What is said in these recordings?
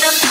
end up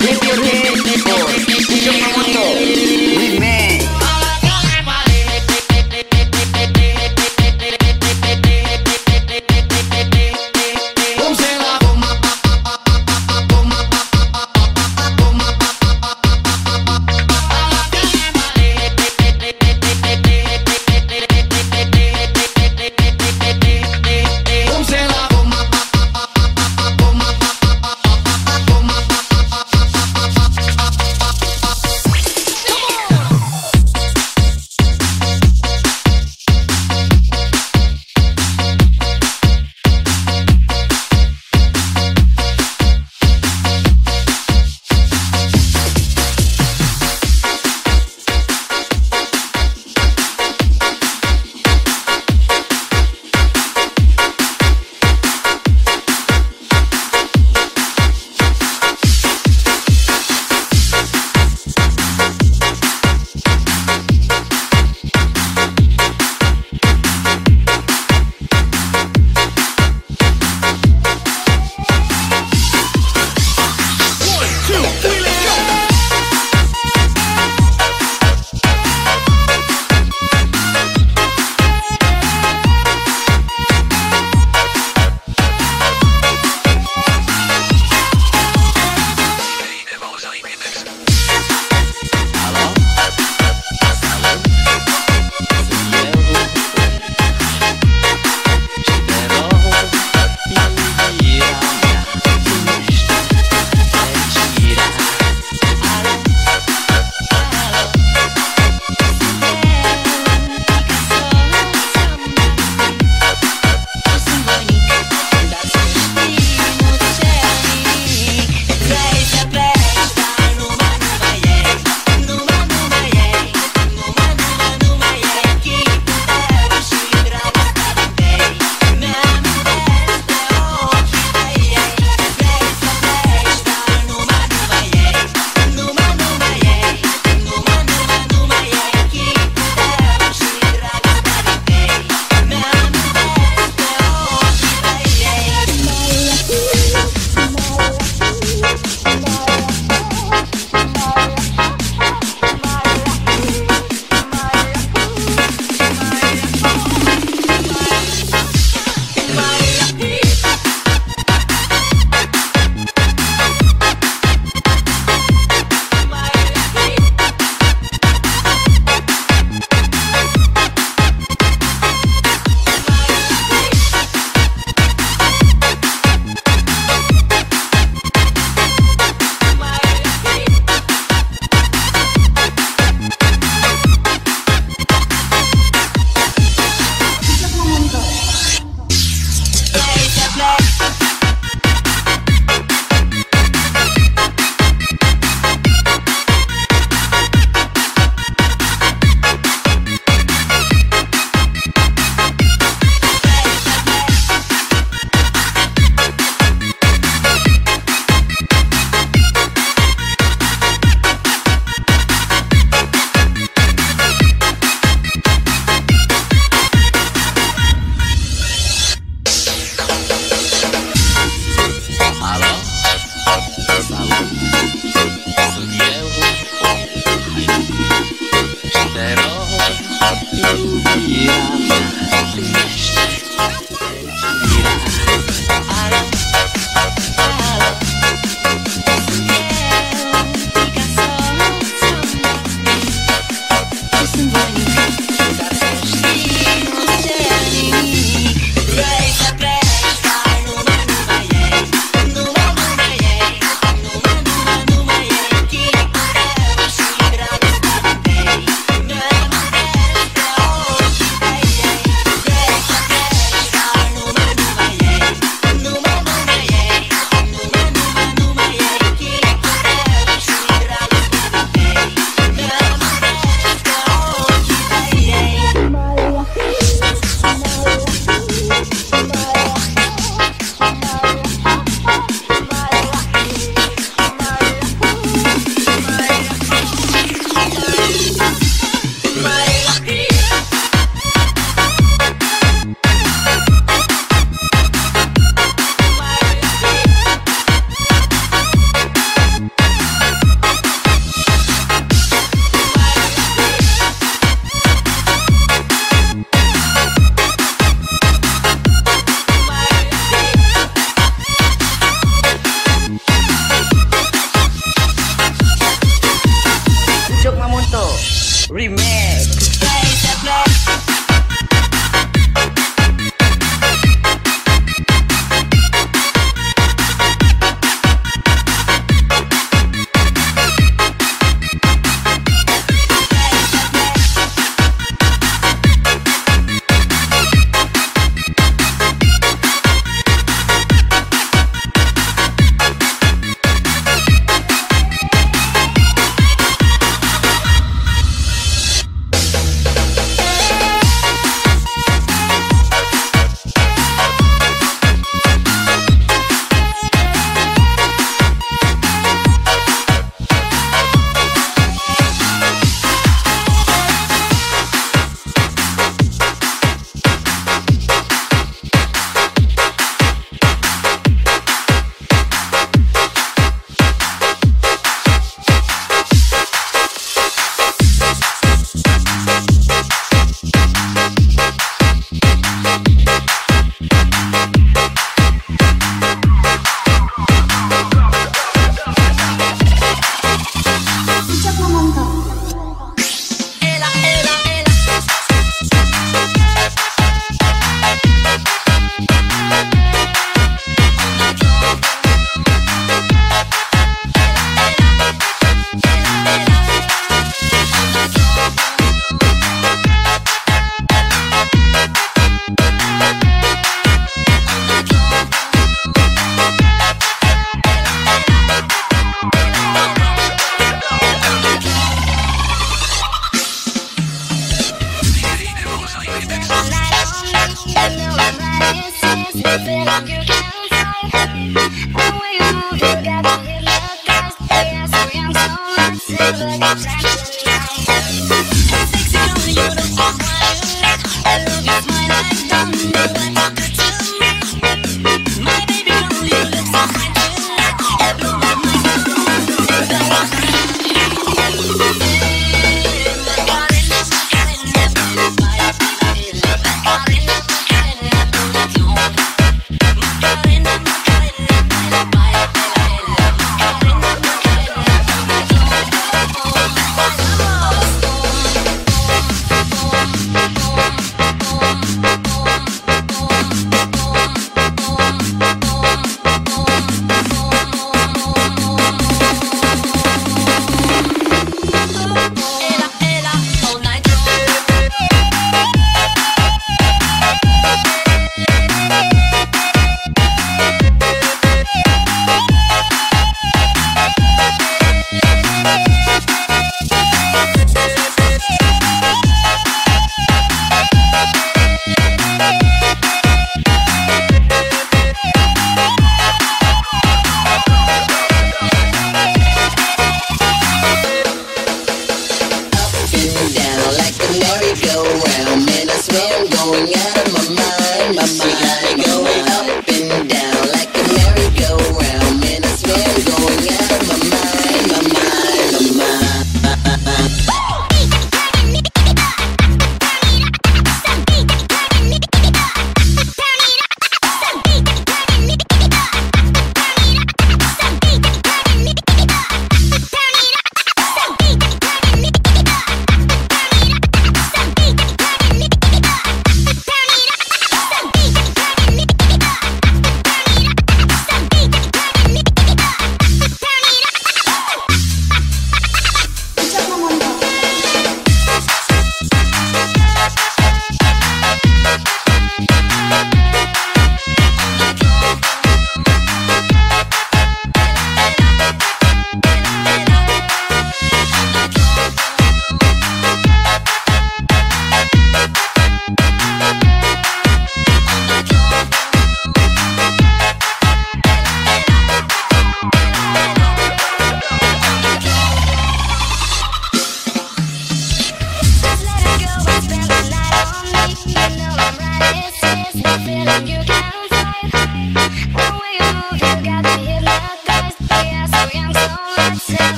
Lift your hands, boy.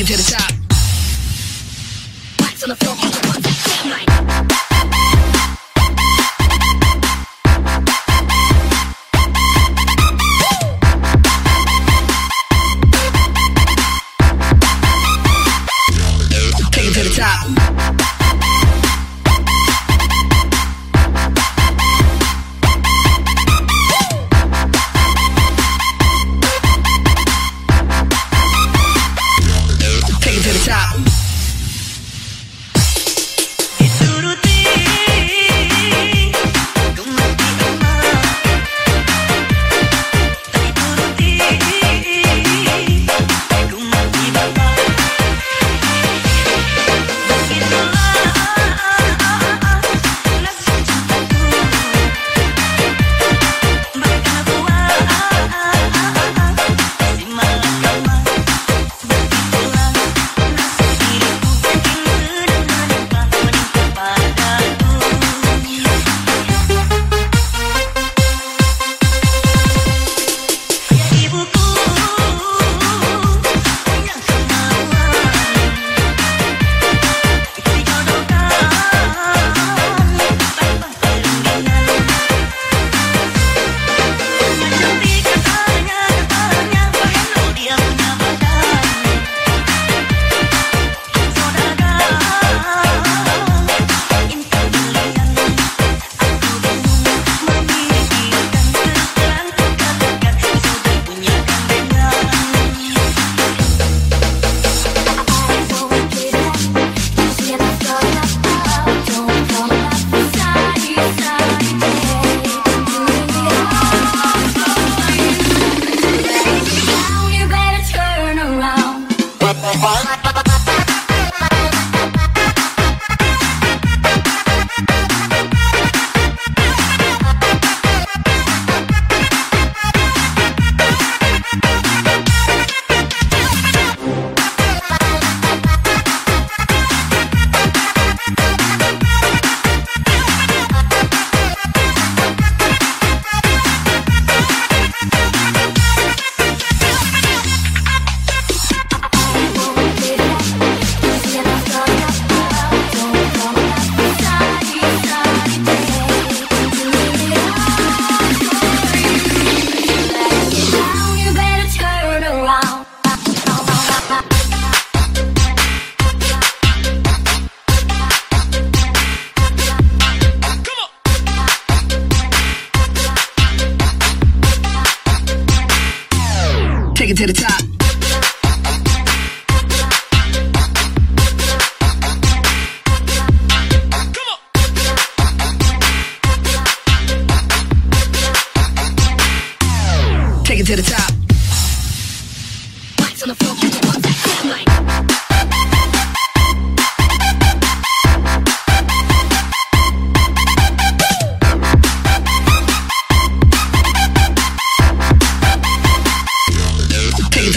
Take it to the top.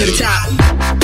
To the top.